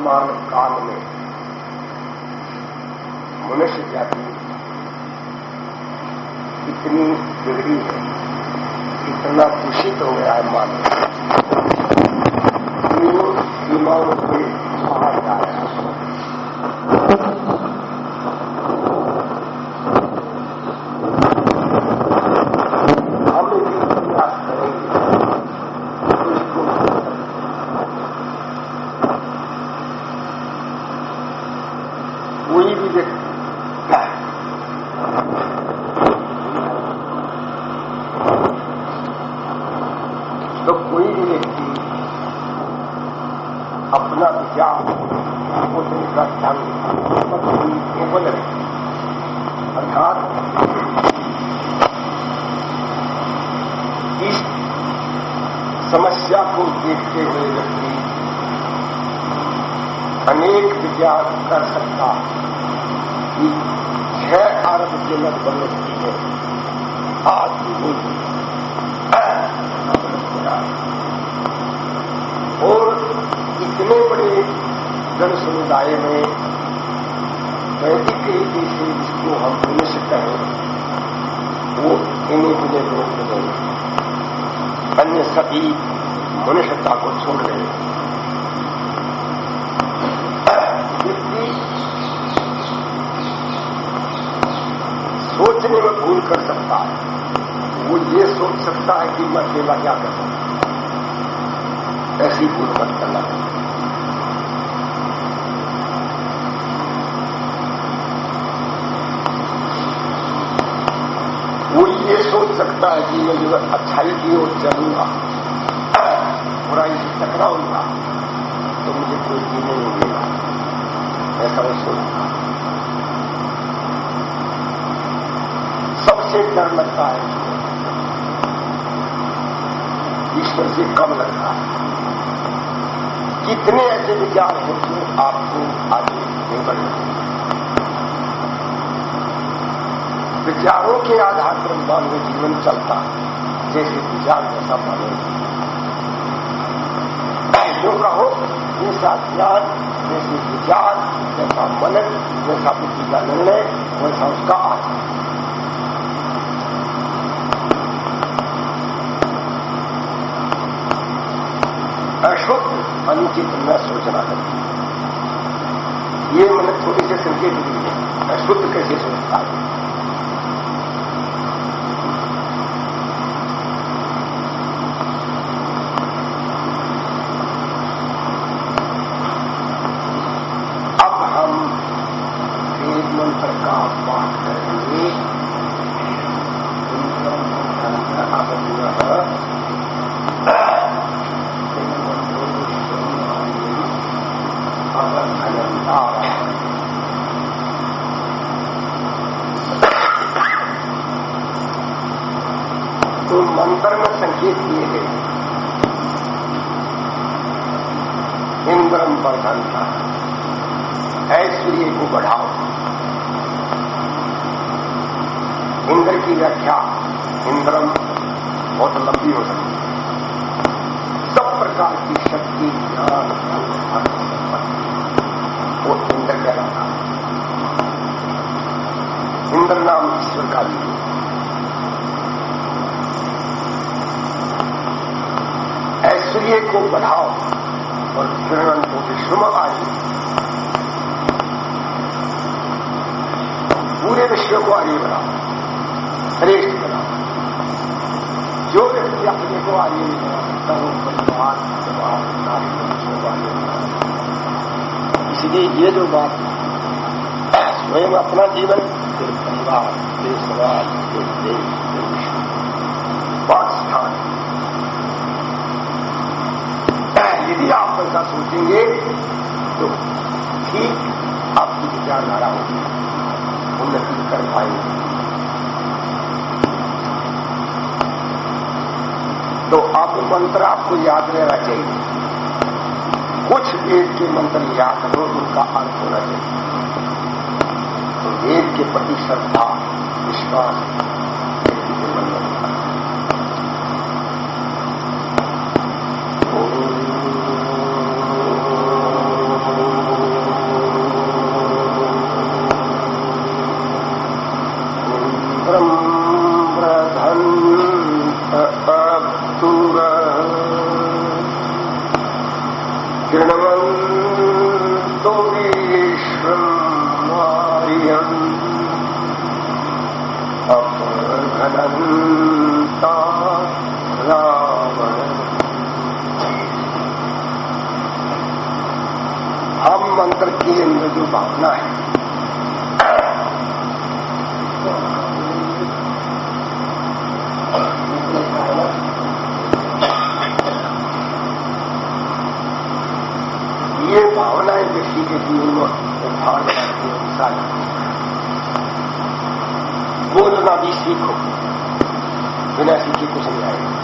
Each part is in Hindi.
वर्तमान काल में मनुष्य जाति इतनी बिगड़ी है, इतना दूषित हो गया है मान सीमाओं के बाहर जा रहा है देखते हुए व्यक्ति अनेक विचार कर सकता कि छह अरब जनक बन सकती है आज की और इतने बड़े जन समुदाय में वैदिक रीति से जिसको हम मनुष्य कहें वो इन्हीं बुझे लोग मिलेंगे अन्य सभी मनुष्यता को छोड़ रहे व्यक्ति सोचने में भूल कर सकता है वो ये सोच सकता है कि मैं सेवा क्या कर सकता ऐसी भूल मत करना वो ये सोच सकता है कि मैं जो अच्छाई की ओर चलूँगा बुराई से टकराऊँगा तो मुझे कोई जीने नहीं मिलेगा ऐसा वो सोचता सबसे डर लगता है ईश्वर से कम लगता है। कितने ऐसे विचार हैं जो आपको आगे नहीं बढ़े विचारों के आधार पर मानव जीवन चलता जैसे विचार जैसा मानव जो कहो जैसा ज्ञान, जैसे विचार, जैसा मनन, जैसा बुद्धि का निर्णय, वैसा उसका अशुद्ध न सोचना है। ये मैंने थोड़ी से संकेत दी है। शुद्ध कैसे सोचता है को बढ़ाओ और किरण को विश्व आए पूरे विश्व को आगे बढ़ाओ श्रेष्ठ बनाओ जो व्यक्ति अपने को आगे नहीं बना सकता वो परिवार समाज इसलिए ये जो बात स्वयं अपना जीवन फिर परिवार, फिर समाज, फिर देश, फिर विश्व पाठ स्थान। यदि आप ऐसा सोचेंगे तो ठीक आपकी विचारधारा होगी। उन्नति कर पाएँगे तो अब मंत्र आपको याद रहना चाहिए कुछ वेद के मंत्र याद करो, उनका अर्थ चाहिए तो वेद के प्रति श्रद्धा, विश्वास के अंदर जो भावना है ये भावनाएँ व्यक्ति के जीवन में उभार करती है इंसान बोलना भी सीखो बिना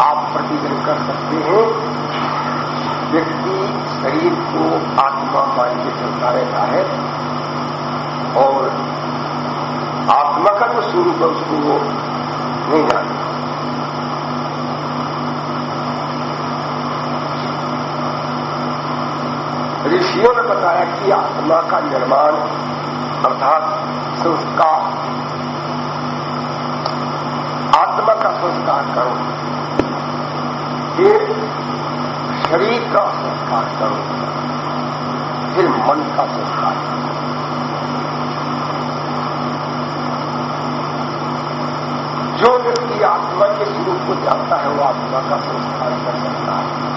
आप प्रतिदिन कर सकते हैं। व्यक्ति शरीर को आत्मा मान के चलता रहता है और आत्मा का जो स्वरूप है उसको वो नहीं जानता। ऋषियों ने बताया कि आत्मा का निर्माण अर्थात संस्कार आत्मा का संस्कार करो फिर शरीर का संस्कार करो। फिर मन का संस्कार करो। जो व्यक्ति आत्मा के स्वरूप को जानता है, वो आत्मा का संस्कार कर सकता है।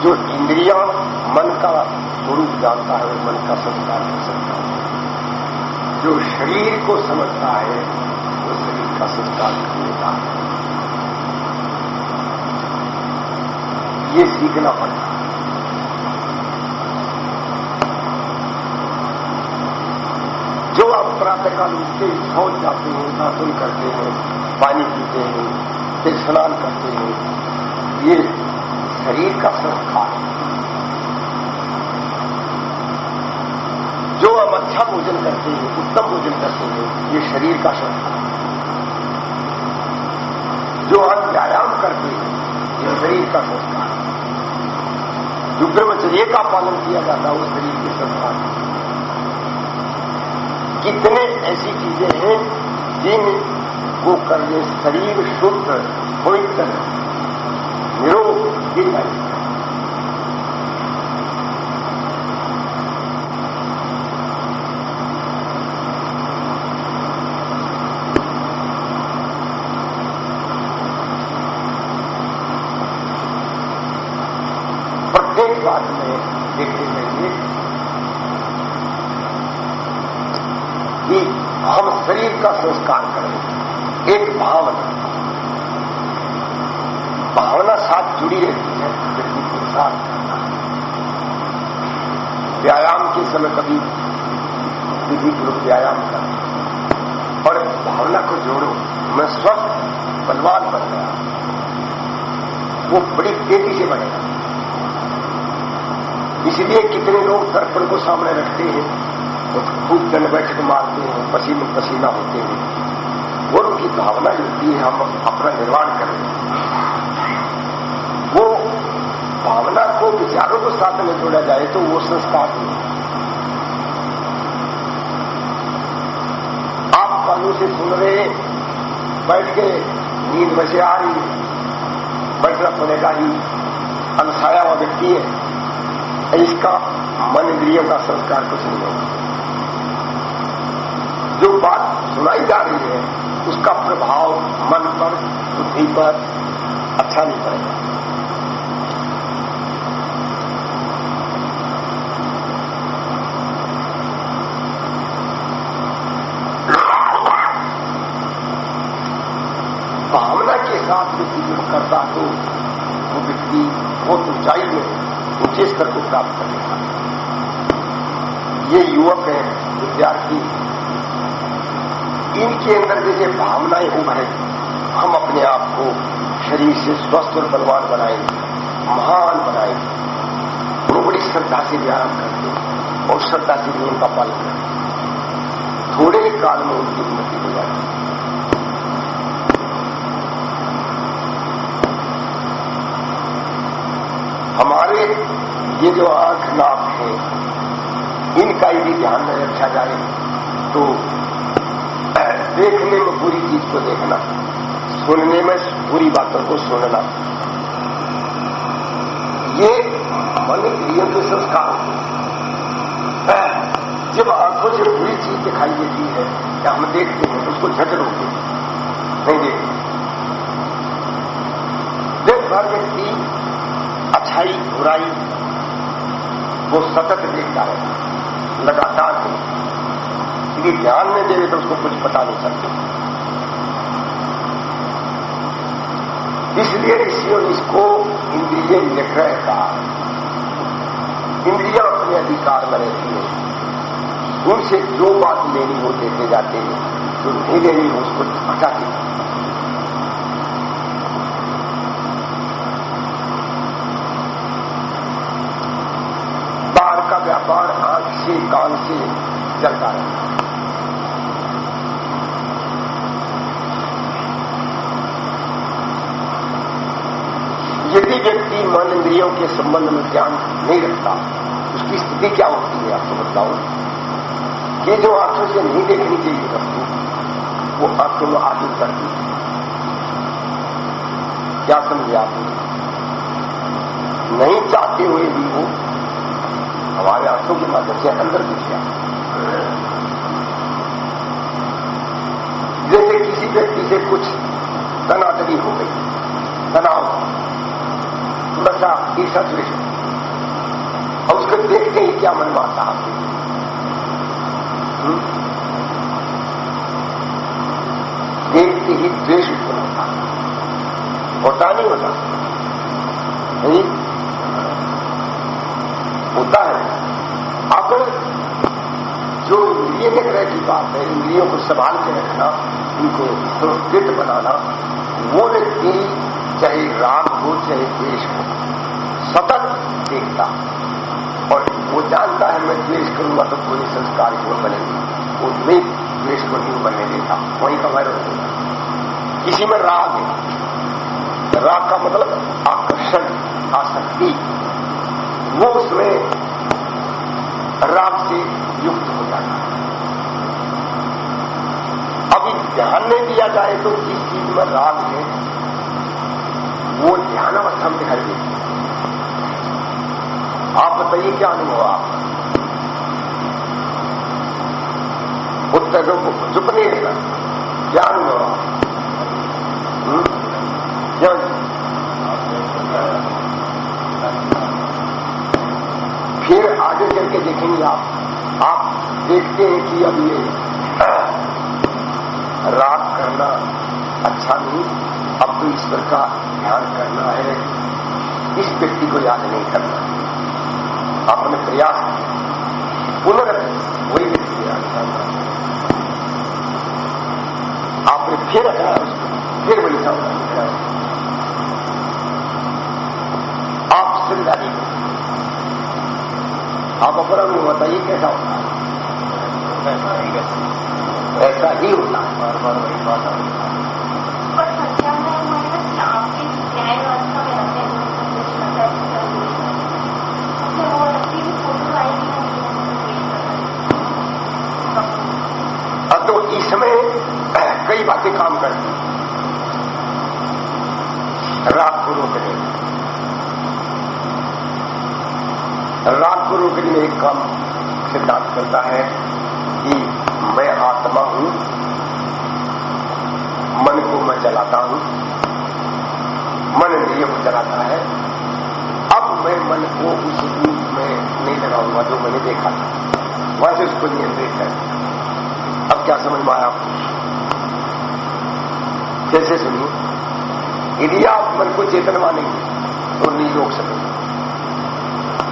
जो इंद्रिया मन का स्वरूप जानता है, वो मन का संस्कार कर सकता है। जो शरीर को समझता है, वो शरीर का संस्कार कर लेता है। ये सीखना पड़ता है जो आप प्रातःकाल उठते सोच जाते हैं दातुन करते हैं, पानी पीते हैं, फिर स्नान करते हैं, ये शरीर का संस्कार है। जो हम अच्छा भोजन करते हैं, उत्तम भोजन करते हैं, ये शरीर का संस्कार जो हम व्यायाम करते हैं, ये शरीर का संस्कार जो ब्रह्मचर्य का पालन किया जाता है वो शरीर के संस्कार कितने ऐसी चीज़ें हैं जिन को करने शरीर शुद्ध, पवित्र, निरोग गिर जाएगी बात में देखते जाइए कि हम शरीर का संस्कार करें, एक भावना। भावना साथ जुड़ी रहती है व्यक्ति पुरुषार्थ करना। व्यायाम के समय कभी विधि पूर्वक व्यायाम कर और भावना को जोड़ो, मैं स्वस्थ, बलवान बन गया। वो बड़ी तेज़ी से बढ़ेगा। इसलिए कितने लोग दर्पण को सामने रखते हैं और खूब दंड बैठक मारते हैं, पसीने पसीना होते हैं। वो उनकी भावना होती है, हम अपना निर्माण करें। वो भावना को विचारों को साथ में जोड़ा जाए तो वो संस्कार नहीं आप कानू से सुन रहे बैठ के नींद बचे आ रही बैठना पड़ेगा ही अनसाया हुआ व्यक्ति है। इसका मन इंद्रियों का संस्कार कुछ नहीं होगा। जो बात सुनाई जा रही है, उसका प्रभाव मन पर, बुद्धि पर अच्छा नहीं पड़ेगा भावना के साथ व्यक्ति जो करता हो, वो व्यक्ति बहुत ऊंचाई में ऊँचे स्तर को प्राप्त करेगा ये युवक है, विद्यार्थी। इनके अंदर जैसे भावनाएँ उभरे हम अपने आप को शरीर से स्वस्थ और बलवान बनाएँगे महान बनाएँगे वो बड़ी श्रद्धा से व्यायाम करते और श्रद्धा से नियम का पालन करते थोड़े ही काल में उनकी उन्नति हो जाती हमारे ये जो आँख नाक है, इनका यदि ध्यान में रखा जाए तो देखने में बुरी चीज़ को देखना, सुनने में बुरी बातों को सुनना, ये मन क्रिया के संस्कार जब आँखों से बुरी चीज़ दिखाई देती है, या हम देखते हैं तो उसको झट रोके नहीं देखते देख भर व्यक्ति अच्छाई, बुराई वो सतत देखता है, लगातार यदि ध्यान में देवे तो उसको कुछ पता नहीं सकते इसलिए ऋषियों इसको इंद्रिय निग्रह का इंद्रिया अपने अधिकार में रहती है। उनसे जो बात लेनी हो देते जाते हैं। जो नहीं लेनी हो, उसको हटाते हैं का व्यापार आँख से चलता है। यदि व्यक्ति मन इंद्रियों के संबंध में ज्ञान नहीं रखता, उसकी स्थिति क्या होती है, आपको बताओ? ये जो आँखों से नहीं देखनी चाहिए वस्तु वो आँखों में आगे करती क्या समझे आप नहीं चाहते हुए भी आँखों के माध्यम से अंदर घुस जाए जैसे किसी व्यक्ति से कुछ तनातनी हो गई, तनाव थोड़ा सा ईर्षा सुरेश और उसको देखते ही क्या मन माता आपके हम्म? देखते ही द्वेष उत्पन्न होता होता नहीं होता। नहीं? जो इंद्रिय निग्रह की बात है। इंद्रियों को संभाल के रखना उनको सुरक्षित बनाना, वो व्यक्ति, चाहे राम हो, चाहे द्वेष हो, सतत देखता और वो जानता है, मैं द्वेष करूँगा तो पूरे संस्कार की ओर बनेगी वो नहीं, द्वेष को नहीं बनने देता। वहीं का देगा किसी में राग है। राग का मतलब आकर्षण, आसक्ति। वो उसमें राग से युक्त हो जाता है अभी ध्यान नहीं दिया जाए तो जिस चीज़ में राग है वो ध्यान अवस्था में दिखाई देती आप बताइए क्या अनुभव आप उत्तर चुप नहीं रहेगा क्या अनुभव हम्म? फिर आगे चल के देखेंगे आप। आप देखते हैं कि अब ये राग करना अच्छा नहीं अब तो ईश्वर का ध्यान करना है। इस व्यक्ति को याद नहीं करना। आपने प्रयास पुनर् वही व्यक्ति याद करना। आपने फिर उसको फिर वही सावधानी आप ज़िम्मेदारी आप अपना अनुभव बताइए कैसा होता है? ऐसा ही होता है बार बार वही बात पर सत्या में आपकी न्याय व्यवस्था में रहते हैं वो लगती है फ़ोटो आएगी अब तो इसमें कई बातें काम करती हैं। राग को रोकने राग को रोकने में एक काम सिद्धांत करता है कि मैं आत्मा हूँ, मन को मैं चलाता हूँ, मन इंद्रिय को चलाता है। अब मैं मन को उस रूप में नहीं लगाऊँगा जो मैंने देखा था। वैसे उसको नियंत्रित कर अब क्या समझ में कैसे सुनिए, यदि आप मन को चेतन मानेंगे तो नहीं रोक सकेंगे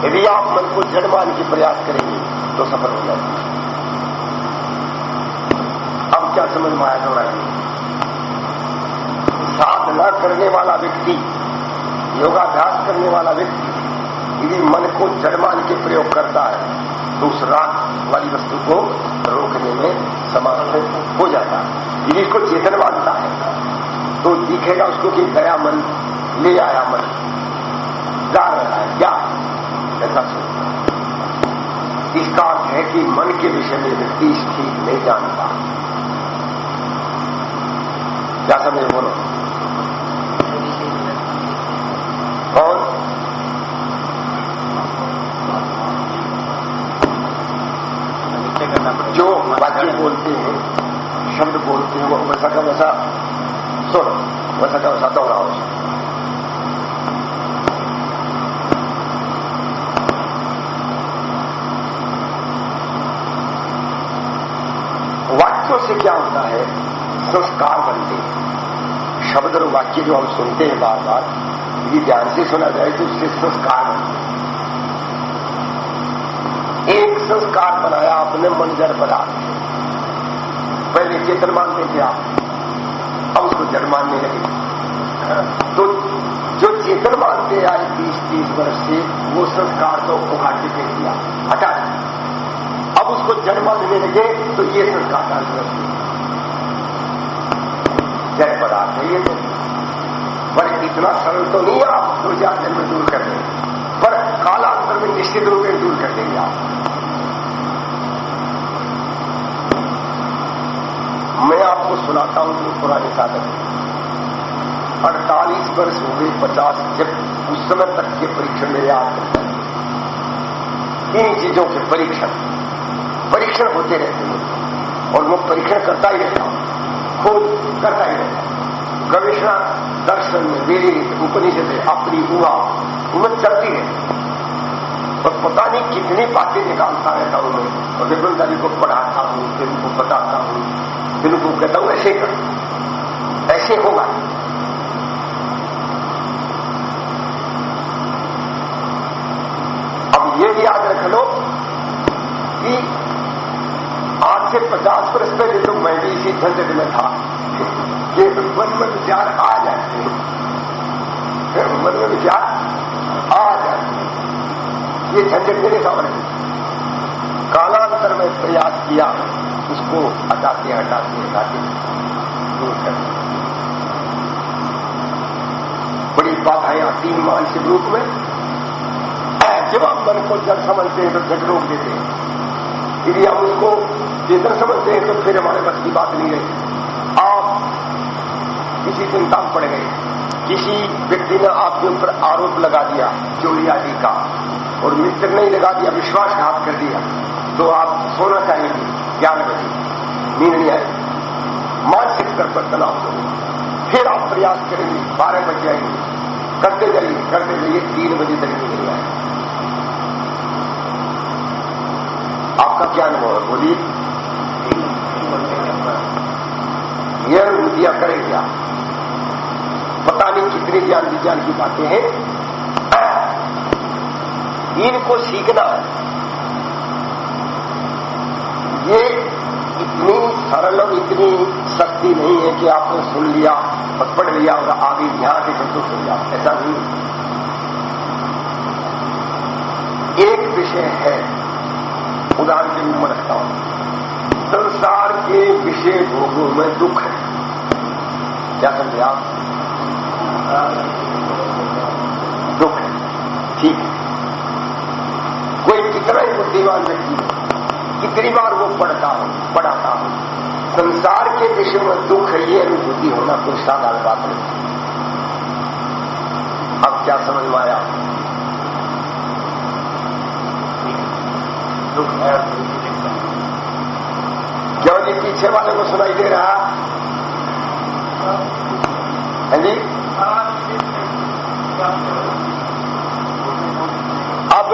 यदि आप मन को जड़ मान के प्रयास करेंगे तो सफल हो जाएँगे। अब क्या समझ में आया थोड़ा साधना करने वाला व्यक्ति, योगाभ्यास करने वाला व्यक्ति, यदि मन को जड़ मान के प्रयोग करता है तो उस राग वाली वस्तु को रोकने में समर्थ हो जाता है। यदि इसको चेतन मानता तो दिखेगा उसको कि गया मन, ले आया मन। जा रहा है क्या ऐसा सोचता इसका अर्थ है कि मन के विषय में व्यक्ति ठीक नहीं क्या समझे बोलो और जो वाक्य बोलते हैं शब्द बोलते हैं वो वैसा का वैसा दोहराओ वाक्यों से क्या होता है? संस्कार बनते हैं। शब्द और वाक्य जो हम सुनते हैं बार बार यदि ध्यान से सुना जाए तो उससे संस्कार बनते एक संस्कार बनाया आपने मंजर पदार्थ पहले चेतन मानते थे आप। अब उसको जड़ मानने लगे तो जो चेतन मानते आए बीस, तीस वर्ष से, वो संस्कार तो उखाड़ के फेंक दिया हटा अब उसको जड़ मानने लगे तो ये संस्कार का जड़ पदार्थ है ये तो पर इतना सरल तो नहीं आप दो चार दिन में दूर कर देंगे पर कालांतर में निश्चित रूप में दूर कर देंगे आप। मैं सुनाता हूँ जो पुराने साधन अड़तालीस वर्ष हो गए पचास जब उस समय तक के परीक्षण मेरे याद करते इन चीज़ों के परीक्षण परीक्षण होते रहते हैं। और वो परीक्षण करता ही रहता हूँ खोज करता ही रहता हूँ। गवेषणा, दर्शन, वेद, उपनिषद, अपनी हुआ उम्र चलती है। और पता नहीं कितनी बातें निकालता रहता हूँ मैं। और विपिन को पढ़ाता हूँ, फिर उनको बताता हूँ उनको कहता हूँ, ऐसे कर। ऐसे होगा। अब ये भी याद रख लो कि आज से पचास वर्ष पहले तो मैं भी इसी झंझट में था। ये मन में विचार आ जाते मन में विचार आ जाते ये झंझट मेरे सामने। कालांतर में प्रयास किया। उसको हटाते हटाते हटाते दूर कर बड़ी बाधाएँ आती मानसिक रूप में। जब आप मन को जड़ समझते हैं तो झट रोक देते हैं। यदि हम उसको चेतन समझते हैं तो फिर हमारे बस की बात नहीं रही आप किसी चिंता में पड़ गए। किसी व्यक्ति ने आपके ऊपर आरोप लगा दिया चोरी आदि का, और मित्र नहीं लगा दिया, विश्वासघात कर दिया तो आप सोना चाहेंगे। ग्यारह बजे नींद नहीं मानसिक स्तर पर तनाव करो फिर आप प्रयास करेंगे, बारह बजे आएँगे करते जाइए करते जाइए तीन बजे तक निकल जाए आपका क्या अनुभव है? बोलिए। यह अनुभूतियाँ करें क्या पता नहीं कितने ज्ञान विज्ञान की बातें हैं। इनको सीखना है ये सरल इतनी शक्ति नहीं है कि आपने सुन लिया और पढ़ लिया और आगे ध्यान से संतुष्ट हो गया ऐसा नहीं एक विषय है, उदाहरण के रूप में रखता हूँ। संसार के विषय भोगों में दुख है। क्या समझे आप? दुख है। ठीक है। कोई कितना ही बुद्धिमान व्यक्ति कितनी बार वो पढ़ता के विषय में दुख है, ये अनुभूति होना कोई साधारण बात नहीं। अब क्या समझ में आया? दुख है क्यों जी पीछे वाले को सुनाई दे रहा, है जी? अब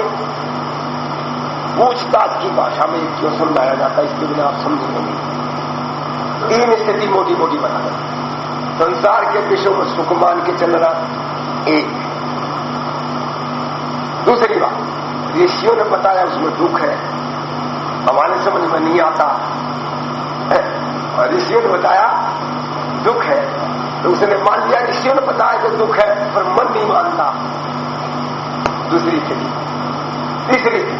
पूछताछ की भाषा में क्यों समझाया जाता है, इसके बिना आप समझेंगे नहीं। तीन स्थिति मोदी मोदी बना संसार के विषयों में सुख मान के चल चलना एक दूसरी बात, ऋषियों ने बताया उसमें दुख है। हमारे समझ में नहीं आता। और ऋषियों ने बताया दुख है। तो उसने मान लिया, ऋषियों ने बताया कि दुख है, पर मन नहीं मानता। दूसरी स्थिति, तीसरी स्थिति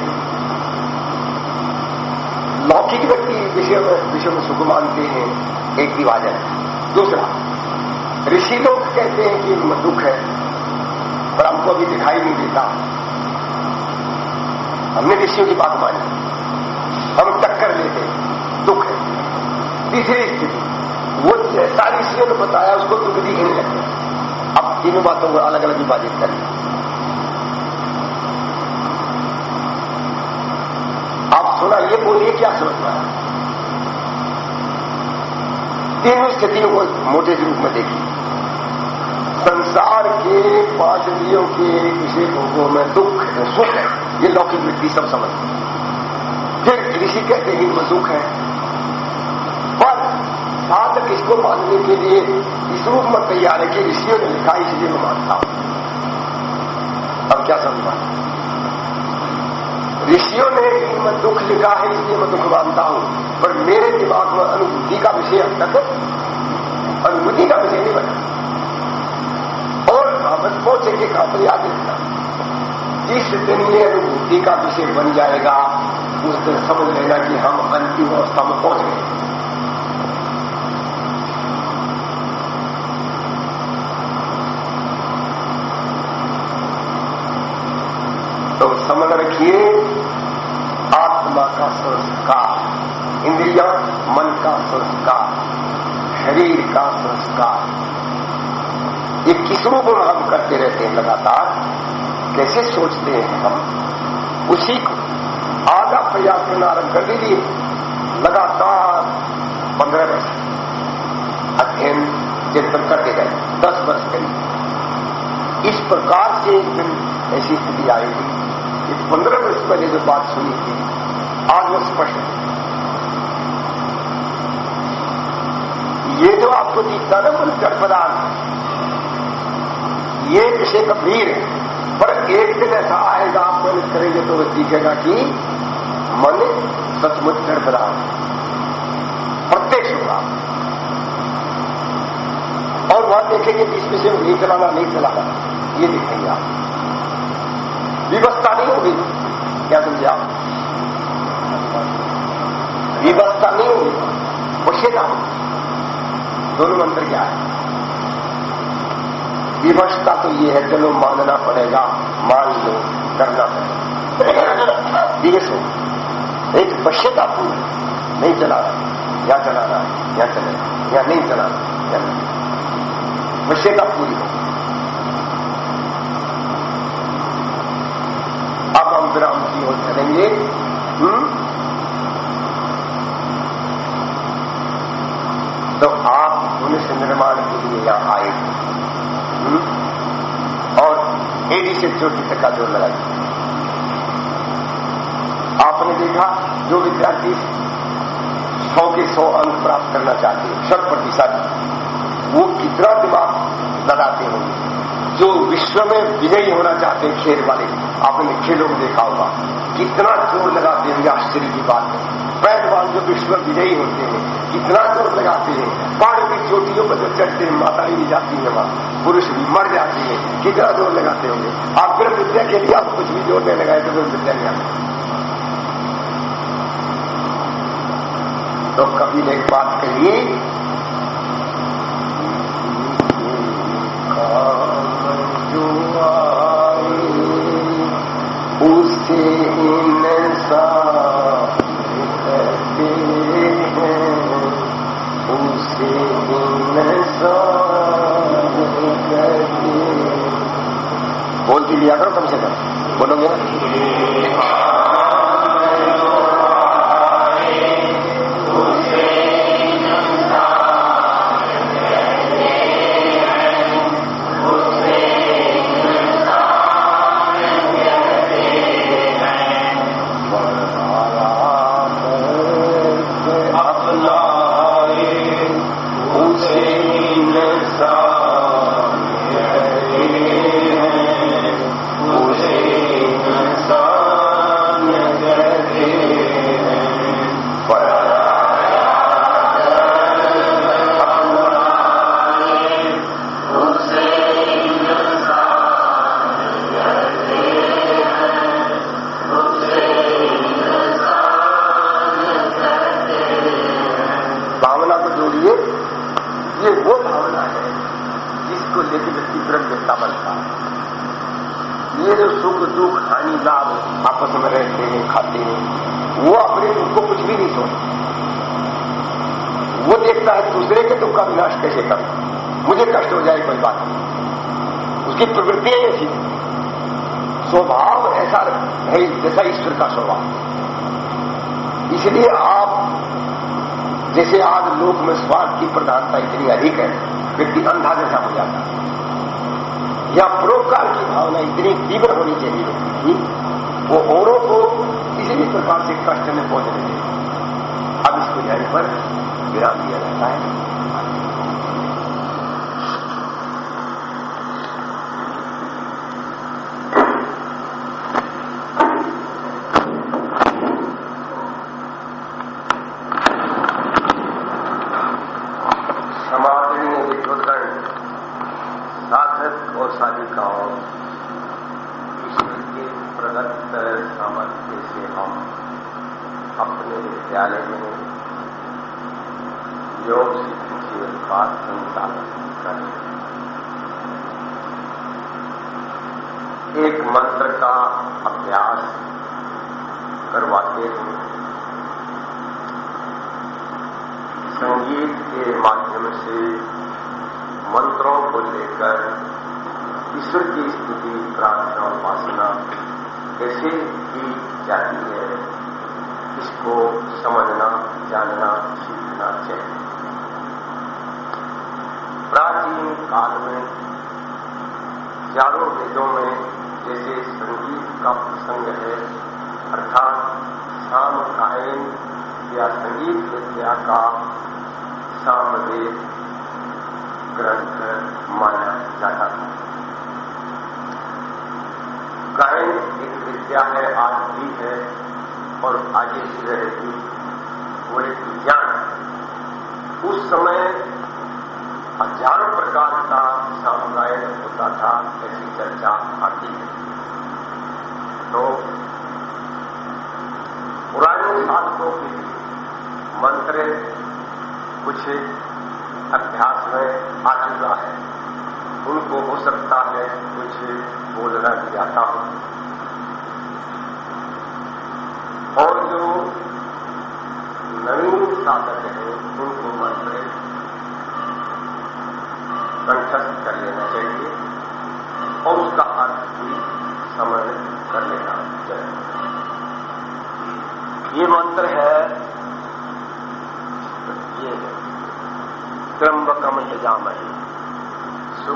विषय में विषय में सुख मानते हैं, एक विभाजन। दूसरा, ऋषि लोग कहते हैं कि दुख है, पर हमको अभी दिखाई नहीं देता। हमने ऋषियों की बात मानी। हम टक्कर लेते दुख है। तीसरी स्थिति, वो जैसा ऋषियों ने बताया, उसको दुख दिखने लगते। अब तीनों बातों को अलग अलग विभाजित करें। आप सुना, ये बोलिए, क्या सोचना आया? तीनों स्थितियों को मोटे रूप में देखिए संसार के पाँच इंद्रियों के विषय भोगों में दुख है, सुख है। ये लौकिक व्यक्ति सब समझते फिर ऋषि कहते हैं, इनमें सुख है। पर साधक इसको मानने के लिए इस रूप में तैयार है कि ऋषियों ने लिखा इसलिए मैं मानता हूँ। अब क्या समझा ऋषियों ने इनमें दुख लिखा है, इसलिए मैं दुख मानता हूँ। पर मेरे दिमाग में अनुभूति का विषय अब तक अनुभूति का विषय नहीं बना। और हम कहाँ पर याद रखना जिस दिन ये अनुभूति का विषय बन जाएगा, उस दिन समझ लेना कि हम अंतिम अवस्था में पहुँच गए। तो समझ रखिए आत्मा का संस्कार इंद्रिया, मन का संस्कार, शरीर का संस्कार। ये किस रूप में हम करते रहते हैं लगातार? कैसे सोचते हैं हम? उसी को आधा प्रयास करना आरंभ कर दीजिए लगातार पंद्रह वर्ष अध्ययन चिंतन करते गए दस वर्ष करीब इस प्रकार से एक दिन ऐसी स्थिति आएगी। कि पंद्रह वर्ष पहले जो बात सुनी थी, आज वो स्पष्ट है। ये जो आपको दिखता ना मन जड़ ये विषय गंभीर है। पर एक दिन ऐसा आएगा, आप मेहनत करेंगे तो वो दिखेगा कि मन सचमुच जड़ पदार्थ प्रत्यक्ष होगा और वहाँ देखेंगे कि इस विषय में नहीं चलाना नहीं चलाना। ये देखेंगे आप। विवस्था नहीं होगी। क्या समझे आप? विवस्था नहीं होगी। वश्यता होगी। दोनों मंत्र क्या है? विवशता तो ये है, चलो मानना पड़ेगा, मान लो, करना पड़ेगा। हो एक वश्यता पूरी नहीं चला रहा या चला रहा या चलेगा या नहीं चला रहा वश्यता पूरी हो। अब हम विराम की ओर चलेंगे हम्म तो आप मनुष्य निर्माण के लिए यहाँ आए। हम्म? और एडी से चोटी तक का ज़ोर लगाई। आपने देखा, जो विद्यार्थी सौ के सौ अंक प्राप्त करना चाहते हैं, शत प्रतिशत, वो कितना दिमाग लगाते होंगे? जो विश्व में विजयी होना चाहते हैं खेल वाले, आपने खेलों में देखा होगा, कितना ज़ोर लगाते होंगे आश्चर्य की बात। जो विश्व विजयी होते हैं। इतना ज़ोर लगाते हैं। पहाड़ की चोटियों पर जब चढ़ते हैं माता ही जाती है वहाँ। पुरुष भी मर जाती है। कितना ज़ोर लगाते होंगे। आप फिर विद्या के लिए आप कुछ भी ज़ोर नहीं लगाए तो फिर विद्या नहीं आते। तो कभी ने एक बात कही कम बोलोगे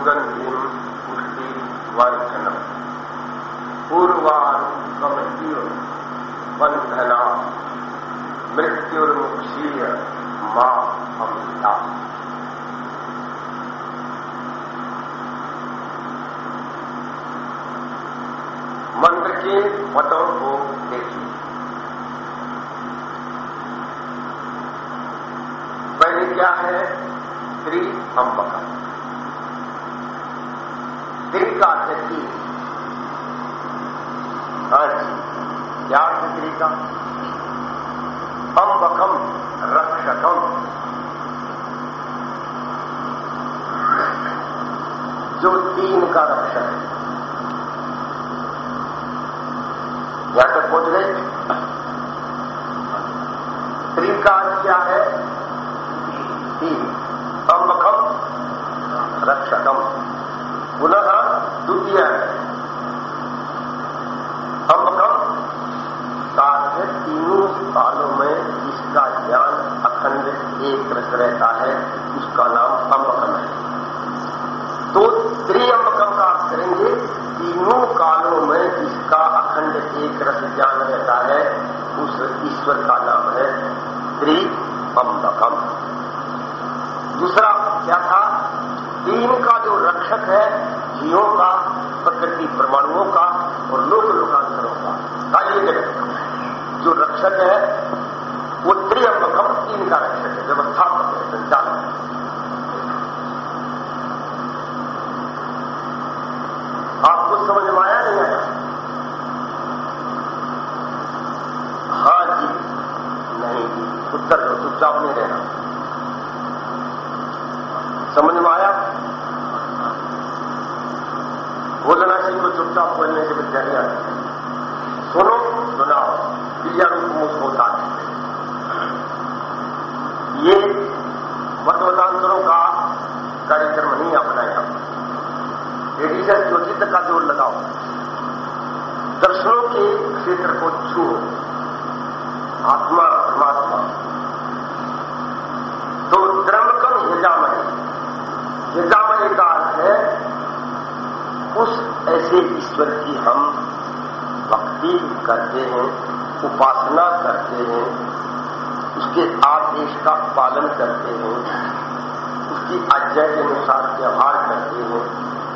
सुगंधिम पुष्टि वर्धनम। पूर्वानुगमतीय बंधना मृत्युर्मुक्षीय माँ अमृता। मंत्र के पदों को देखिए। पहले क्या है? त्रि अंबका गीता अम्बकम रक्षकम। जो दीन का रक्षक है। यहाँ तक पहुँच नहीं रहना समझ में आया? बोलना चाहिए वो चुपचाप बोलने से विद्यार्थी करते हैं, उपासना करते हैं, उसके आदेश का पालन करते हैं, उसकी आज्ञा के अनुसार व्यवहार करते हैं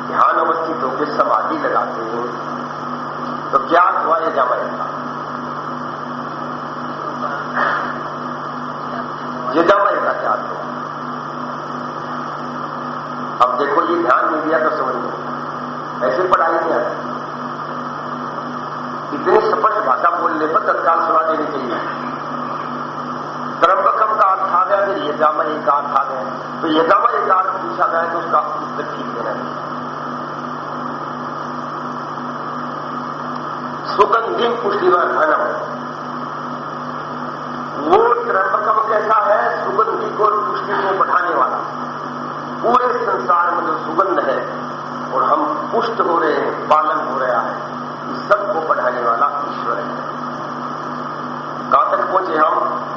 ध्यान अवस्थित होकर समाधि लगाते हैं तो क्या हुआ यह जामायका ये जामायका क्या हुआ? अब देखो ये ध्यान नहीं दिया तो समझ में ऐसे पढ़ाई नहीं आती। वे स्पष्ट भाषा बोलने पर तत्काल सुना देनी चाहिए। त्रम्बकम का अर्थ आ गया, फिर यजामा एक अर्थ आ गया। तो यजामा एक अर्थ पूछा गया तो उसका उत्तर ठीक देना सुगंधिम पुष्टिवर धनम। 报警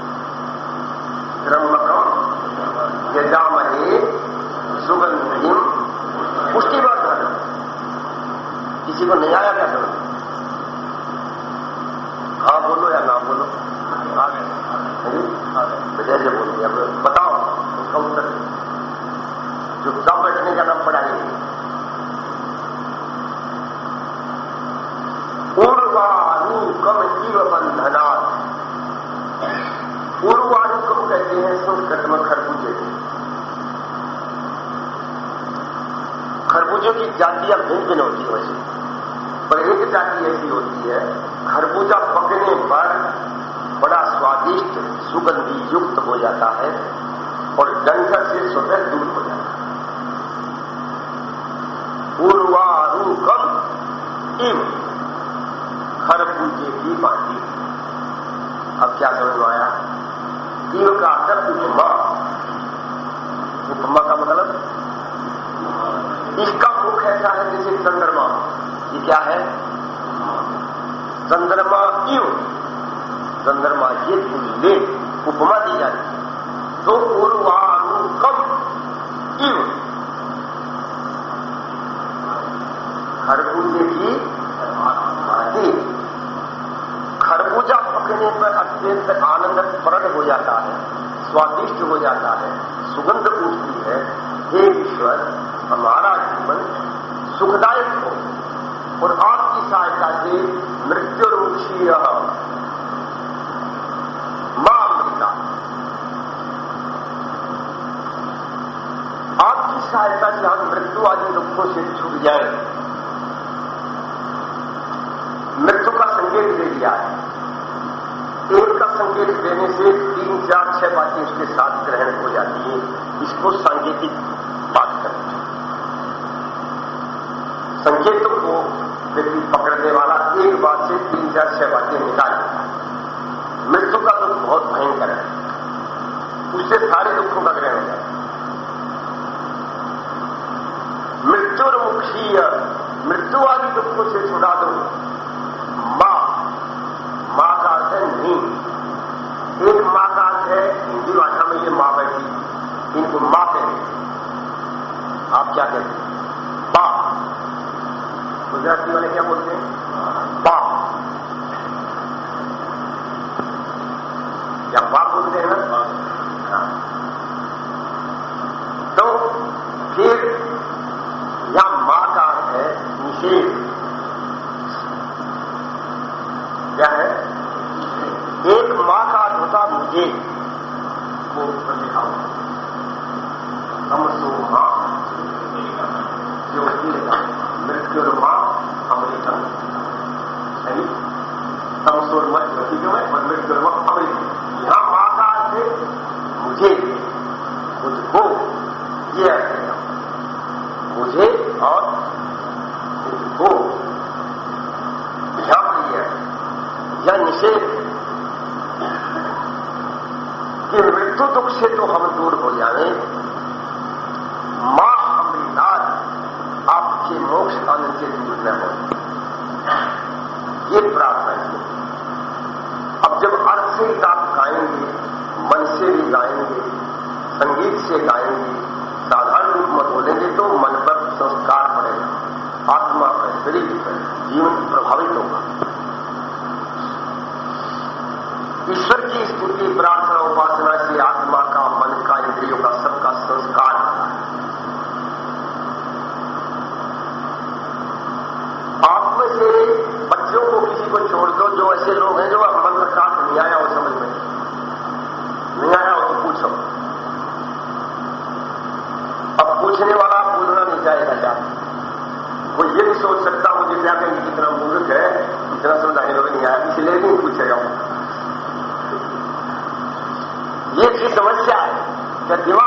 जातियाँ भिन्न भिन्न होती है वैसे। पर एक जाति ऐसी होती है। खरबूजा पकने पर बड़ा स्वादिष्ट, सुगंधी युक्त हो जाता है और डंकर से स्वतः दूर हो जाता है। पूर्वारूकम इव खरबूजे की बाटी। अब क्या समझ आया? इव का असर उपमा। उपमा का मतलब? इसका चंद्रमा ये क्या है? चंद्रमा इव चंद्रमा ये तुल्य उपमा दी जाती है। तो पूर्वानुकम इव खरबूजे की भांति खरबूजा पकने पर अत्यंत आनंद प्रकट हो जाता है, स्वादिष्ट हो जाता है सुगंध उठती है हे ईश्वर हमारा जीवन सुखदायक हो और आपकी सहायता से मृत्युरुक्षी माँ अमृता आपकी सहायता से हम मृत्यु आदि दुखों से छूट जाए मृत्यु का संकेत दे दिया है एक का संकेत देने से तीन, चार, छह बातें उसके साथ ग्रहण हो जाती हैं। इसको सांकेतिक बात करते हैं। संकेतों को व्यक्ति पकड़ने वाला एक बात से तीन, चार, छह बातें निकाल मृत्यु का दुख बहुत भयंकर है। उससे सारे दुखों का ग्रहण हो जाता है। मृत्युर्मुखीय मृत्यु आदि दुखों से छुड़ा दो माँ माँ का अर्थ है नींद एक माँ का अर्थ है हिंदी भाषा में ये माँ बैठी। इनको माँ कहते आप क्या कहते हैं? गुजराती वाले क्या बोलते हैं? बा या बा बोलते हैं ना हाँ। तो फिर या माँ का अर्थ है निषेध क्या है एक माँ का अर्थ होता मुझे वो ऊपर लिखा हुआ हम सो माँ जो लिखा मृत्युर्मा अमृतम सही तमसोर्मा ज्योति जो है और मृत्युर्मा अमृत यहाँ माँ का अर्थ है मुझे मुझको ये अर्थ है मुझे और मुझको यहाँ पर यह यह निषेध कि मृत्यु दुख से तो हम दूर हो जाए माँ अमृताज आपके मोक्ष आनंद से दूर न हो ये प्रार्थना है अब जब अर्थ से आप गाएँगे मन से भी गाएँगे संगीत से गाएँगे साधारण रूप में बोलेंगे तो मन पर संस्कार पड़ेगा आत्मा पर शरीर पर जीवन प्रभावित होगा ईश्वर की स्तुति प्रार्थना उपासना से आत्मा का मन का, इंद्रियों का, सबका संस्कार। आप में से बच्चों को किसी को छोड़ दो, जो ऐसे लोग हैं जो मंत्र का नहीं आया हो समझ में। नहीं आया हो तो पूछो। अब पूछने वाला बोलना नहीं चाहेगा क्या? वो ये नहीं सोच सकता मुझे क्या कहेंगे कितना मूर्ख है, इतना समझाने लोग नहीं आया, इसलिए नहीं पूछेगा। की समस्या है। क्या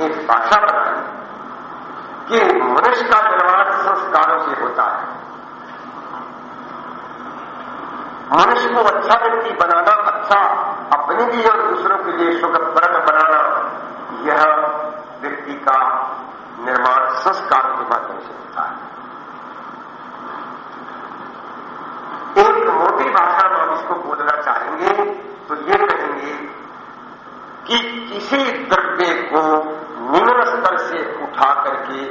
एक भाषा बनाई कि मनुष्य का निर्माण संस्कारों से होता है। मनुष्य को अच्छा व्यक्ति बनाना अच्छा अपने लिए और दूसरों के लिए सुखप्रद बनाना, यह व्यक्ति का निर्माण संस्कार के माध्यम से होता है। एक मोटी भाषा में हम इसको बोलना चाहेंगे तो ये कहेंगे कि किसी द्रव्य को निम्न स्तर से उठा करके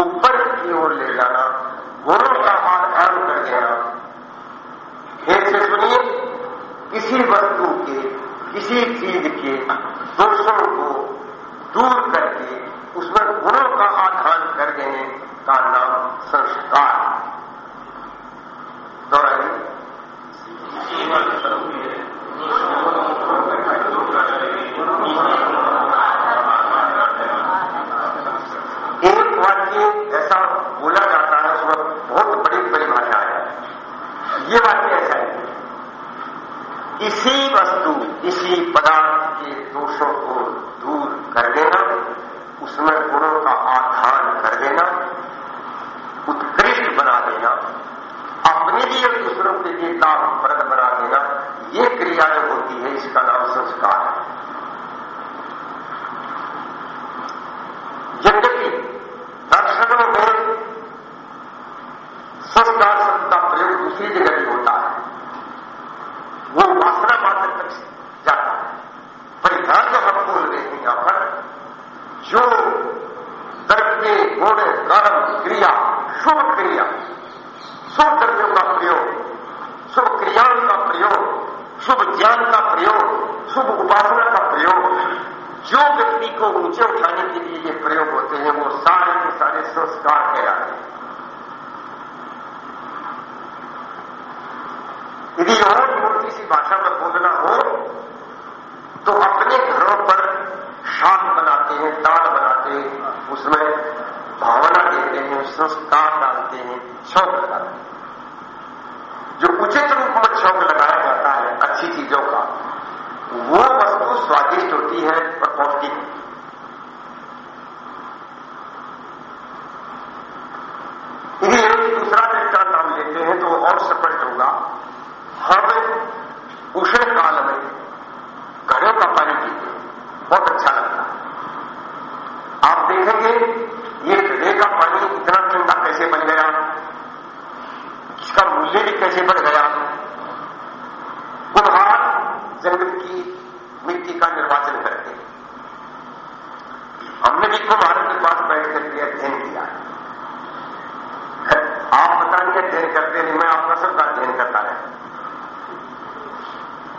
ऊपर की ओर ले जाना गुणों का आधान कर देना। से सुनिए किसी वस्तु के किसी चीज़ के दोषों को दूर करके उसमें गुणों का आधान कर देने का नाम संस्कार। दोहराइए। ये वाक्य ऐसा है। इसी वस्तु, इसी पदार्थ के दोषों को दूर कर देना, उसमें गुणों का आधान कर देना, उत्कृष्ट बना देना, अपने लिए दूसरों के लिए लाभप्रद बना देना, ये क्रिया जो होती है, इसका नाम संस्कार है यद्यपि दर्शनों में संस्कार शब्द का प्रयोग दूसरी जगह भी होता है वो वासना मात्र तक जाता है पर यहाँ जो हम बोल रहे हैं यहाँ पर जो द्रव्य गुण कर्म क्रिया शुभ क्रिया शुभ द्रव्यों का प्रयोग शुभ क्रियाओं का प्रयोग शुभ ज्ञान का प्रयोग शुभ उपासना का प्रयोग जो व्यक्ति को ऊँचे उठाने के लिए ये प्रयोग होते हैं, वो सारे के सारे संस्कार कहलाते हैं। यदि और मोटी सी भाषा में बोलना हो तो अपने घरों पर शाख बनाते हैं ताल बनाते हैं, उसमें भावना देते हैं, संस्कार डालते हैं, शौक लगाते हैं। जो उचित रूप में शौक लगाया जाता है, अच्छी चीज़ों का, वो वस्तु स्वादिष्ट होती है और पौष्टिक होती है यदि एक दूसरा दृष्टांत हम लेते हैं तो और स्पष्ट होगा हम उष्ण काल में घड़ों का पानी पीते हैं बहुत अच्छा लगता है आप देखेंगे ये घड़े का पानी इतना ठंडा कैसे बन गया इसका मूल्य भी कैसे बढ़ गया कुम्हार जंगल की मिट्टी का निर्वाचन करते हैं हमने भी कुम्हार के पास बैठ करके अध्ययन किया है आप बताइए अध्ययन करते नहीं मैं आपका सबका अध्ययन करता रहे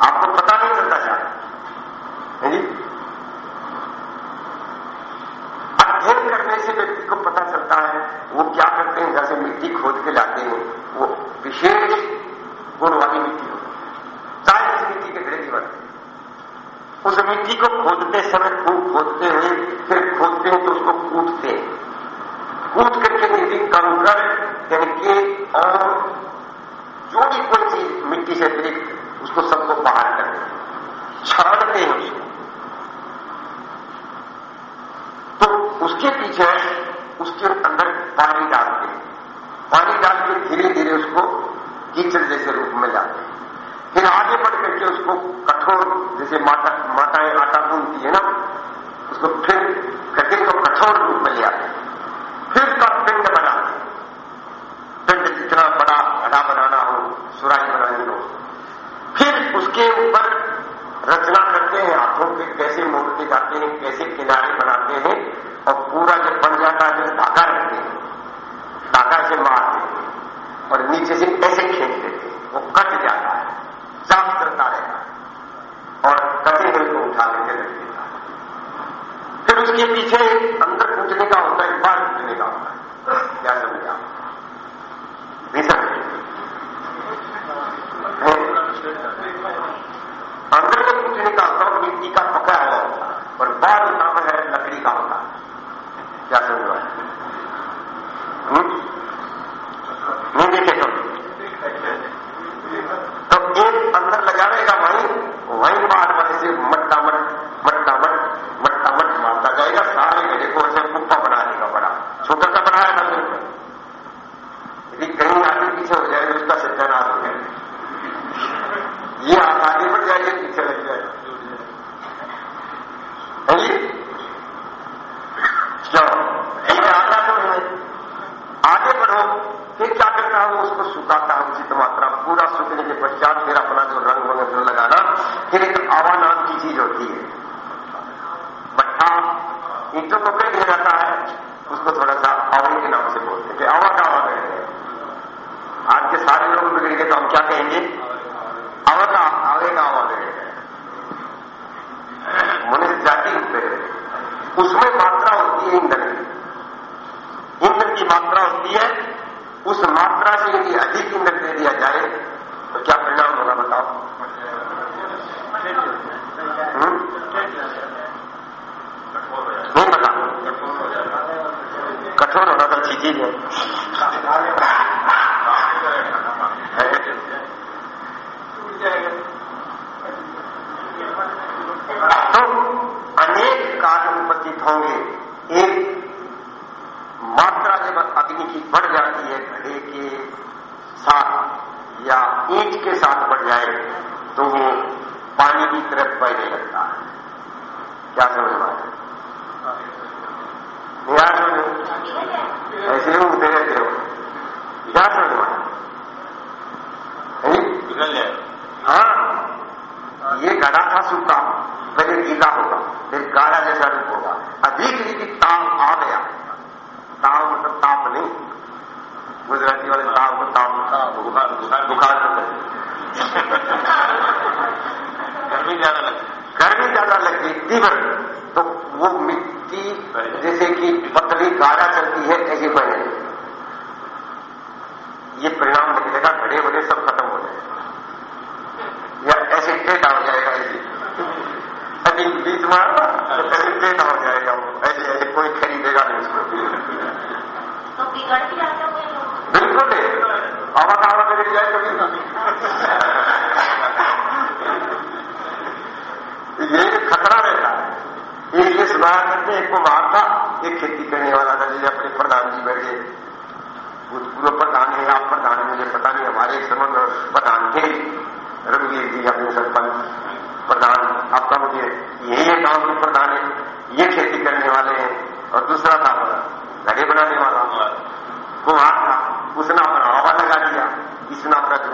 आपको पता नहीं चलता क्या जी अध्ययन करने से व्यक्ति को पता चलता है वो क्या करते हैं जैसे मिट्टी खोद के लाते हैं वो विशेष गुण वाली मिट्टी होती है चाहे इस मिट्टी के घड़े की बनते उस मिट्टी को खोदते समय खूब खोदते हुए फिर खोदते हैं तो उसको कूटते हैं कूट करके यदि कंकड़ तिनके और जो भी कोई चीज़ मिट्टी से अतिरिक्त उसको सबको बाहर करते छाड़ते हैं उसको तो उसके पीछे उसके अंदर पानी डालते हैं पानी डाल के धीरे धीरे उसको कीचड़ जैसे रूप में लाते हैं फिर आगे बढ़ करके उसको जैसे माता माताएँ आटा भूनती है ना उसको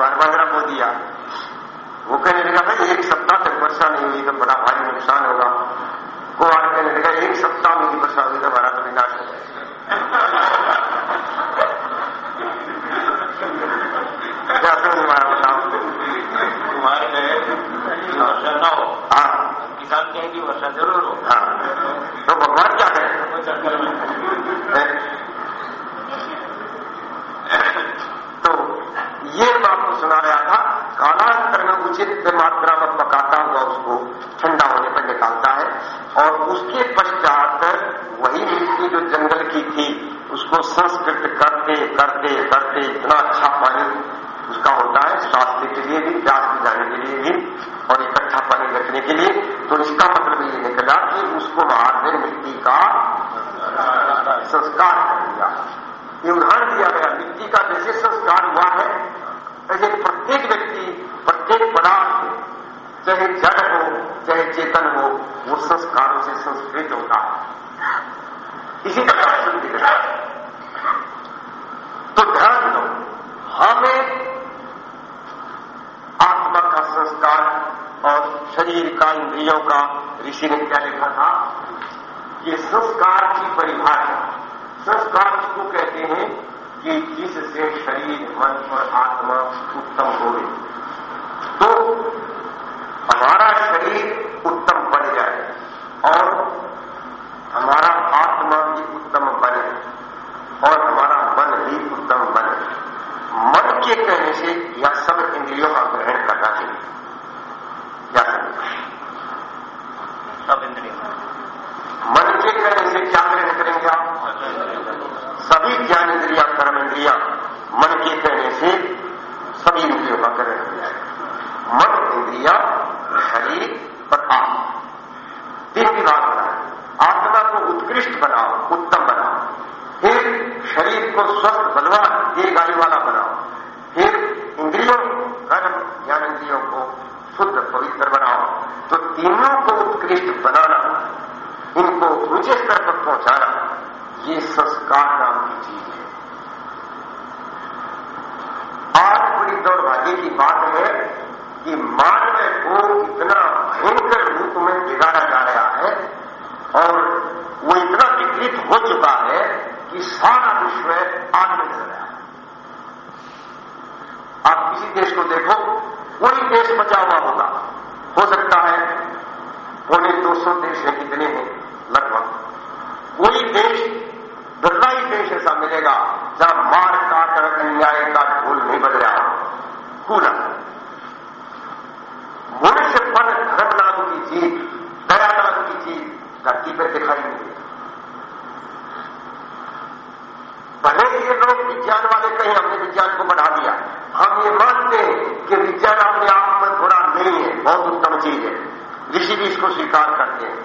गर्भाधारा बो दिया। वो कहने लगा भाई एक सप्ताह तक वर्षा नहीं हुई तो बड़ा भारी नुकसान होगा। कुमार कहने लगा एक सप्ताह में ही वर्षा हुई तो हमारा तो विनाश हो बताओ कहे वर्षा ना हो। हाँ। किसान कहे वर्षा ज़रूर हो। हाँ। तो भगवान क्या कहे? सुनाया था, कालांतर में उचित मात्रा में पकाता हुआ उसको ठंडा होने पर निकालता है और उसके पश्चात वही मिट्टी जो जंगल की थी, उसको संस्कृत करते करते करते इतना अच्छा पानी उसका होता है, स्वास्थ्य के लिए भी प्यास जाने के लिए भी और इकट्ठा पानी रखने के लिए। तो इसका मतलब ये निकला कि उसको बाहर मिट्टी का संस्कार कर दिया। ये उदाहरण दिया गया, मिट्टी का जैसे संस्कार हुआ है ऐसे प्रत्येक व्यक्ति, प्रत्येक पदार्थ, चाहे जड़ हो, चाहे चेतन हो, वो संस्कारों से संस्कृत होता है। इसी प्रकार है। तो ध्यान दो, हमें आत्मा का संस्कार और शरीर का, इंद्रियों का, ऋषि ने क्या लिखा था? ये संस्कार की परिभाषा। संस्कार जिसको कहते हैं? कि इससे शरीर मन और आत्मा उत्तम होवे तो हमारा शरीर उत्तम बन जाए और हमारा आत्मा भी उत्तम बने और हमारा मन भी उत्तम बने। मन के कहने से यह सब इंद्रियों का ग्रहण करना चाहिए। सब इंद्रियों मन के कहने से क्या ग्रहण करेंगे आप? सभी ज्ञान इंद्रिया, कर्म इंद्रिया मन के कहने से सभी इंद्रियों का करण किया है मन, इंद्रिया, शरीर और आत्मा तीन विभाग बना आत्मा को उत्कृष्ट बनाओ, उत्तम बनाओ। फिर शरीर को स्वस्थ बलवान दीर्घायु वाला बनाओ। फिर इंद्रियों, कर्म, ज्ञान इंद्रियों को शुद्ध, पवित्र बनाओ। तो तीनों को उत्कृष्ट बनाना, इनको ऊँचे स्तर पर पहुँचा ये संस्कार नाम की चीज़ है। आज बड़ी दौर्भाग्य की बात है कि मानव को इतना भयंकर रूप में बिगाड़ा जा रहा है और वो इतना विकृत हो चुका है कि सारा विश्व आग में चल रहा है। आप किसी देश को देखो कोई देश बचा हुआ होगा। हो सकता है पौने दो सौ देश है, कितने हैं, लगभग। कोई देश मिलेगा जहाँ मार काट और अन्याय का ढोल नहीं बज रहा पूरा मनुष्यपन धर्म नाम की चीज़ दया नाम की चीज़ धरती पर दिखाई नहीं भले ही ये लोग विज्ञान वाले कहीं हमने विज्ञान को बढ़ा दिया। हम ये मानते हैं कि विज्ञान अपने आप में थोड़ा नहीं है, बहुत उत्तम चीज़ है। ऋषि भी इसको स्वीकार करते हैं।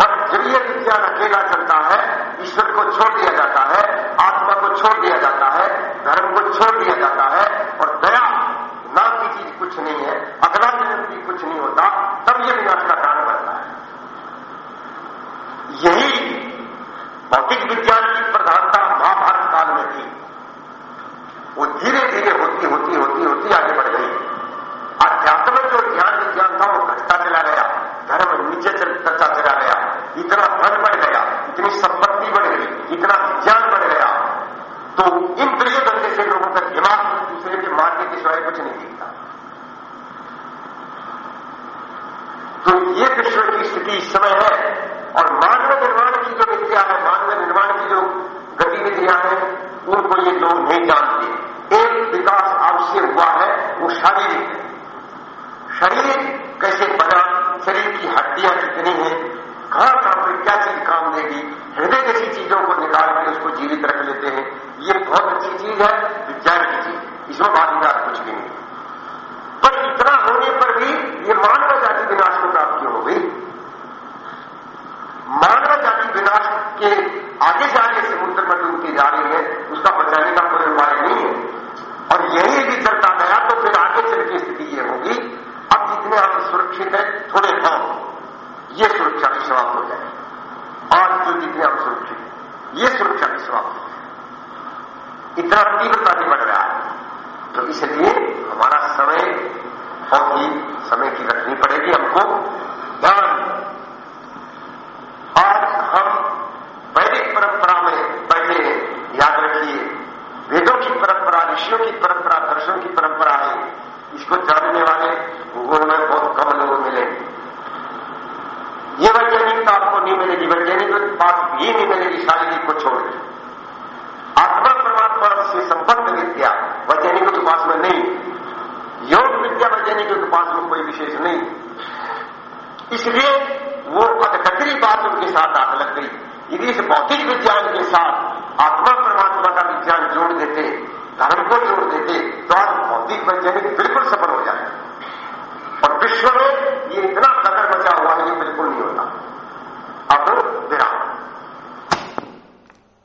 पर जब यह विज्ञान अकेला चलता है, ईश्वर को छोड़ दिया जाता है आत्मा को छोड़ दिया जाता है, धर्म को छोड़ दिया जाता है, और दया नाम की चीज़ कुछ नहीं है अगला भी कुछ नहीं होता, तब यह विनाश का कारण बनता है। यही भौतिक विज्ञान की प्रधानता महाभारत काल में थी। वो धीरे धीरे होती होती होती होती आगे बढ़ गई। अध्यात्म जो ज्ञान विज्ञान था, वो घटता चला गया। धर्म नीचे चलता चला गया। इतना धन बढ़ गया, इतनी संपत्ति बढ़ गई, इतना विज्ञान गया तो इंद्रिय से लोगों का दिमाग दूसरे के मारने के सिवाय कुछ नहीं दिखता। तो ये विश्व की स्थिति इस समय है और मानव निर्माण की जो विद्या है, मानव निर्माण की जो गतिविधियाँ हैं, उनको ये लोग नहीं जानते। एक विकास आवश्यक हुआ है, वो शारीरिक शरीर कैसे बना, शरीर की हड्डियाँ कितनी हैं कहाँ पर क्या चीज़ काम देगी हृदय जैसी चीज़ों को निकाल के उसको जीवित रख लेते हैं। ये बहुत अच्छी चीज़ है, विज्ञान की चीज़। इसमें बाधीदार कुछ भी नहीं। पर इतना होने पर भी ये मानव जाति विनाश को प्राप्त क्यों हो गई? मानव जाति विनाश के आगे से आगे समुद्र में जा रही है, उसका बचाने का कोई उपाय नहीं है। और यही भी चलता गया तो फिर आगे चल की स्थिति ये होगी। अब जितने हम सुरक्षित है, थोड़े कम। ये सुरक्षा भी समाप्त हो जाए। और जो जितने हम सुरक्षित ये सुरक्षा भी समाप्त हो इतना तीव्रता भी बढ़ रहा है। तो इसलिए हमारा समय, और ही समय की रखनी पड़ेगी हमको। ध्यान आज हम वैदिक परंपरा में बैठे हैं। याद रखिए, वेदों की परंपरा, ऋषियों की परंपरा, दर्शन की परंपरा है। इसको जानने वाले भूगोल में बहुत कम लोग मिलेंगे ये वैज्ञानिकता आपको नहीं मिलेगी वैज्ञानिक पास भी नहीं मिलेगी शारीरिक को छोड़ के आत्मा परमात्मा से संबद्ध विद्या वैज्ञानिकों के पास में नहीं योग विद्या वैज्ञानिकों के पास में कोई विशेष नहीं इसलिए वो अधकतरी बात उनके साथ आग लग गई यदि इस भौतिक विज्ञान के साथ आत्मा परमात्मा का विज्ञान जोड़ देते, धर्म को जोड़ देते तो आज भौतिक वैज्ञानिक बिल्कुल और विश्व में ये इतना खतर बचा हुआ है ये बिल्कुल नहीं होता। अब विराम।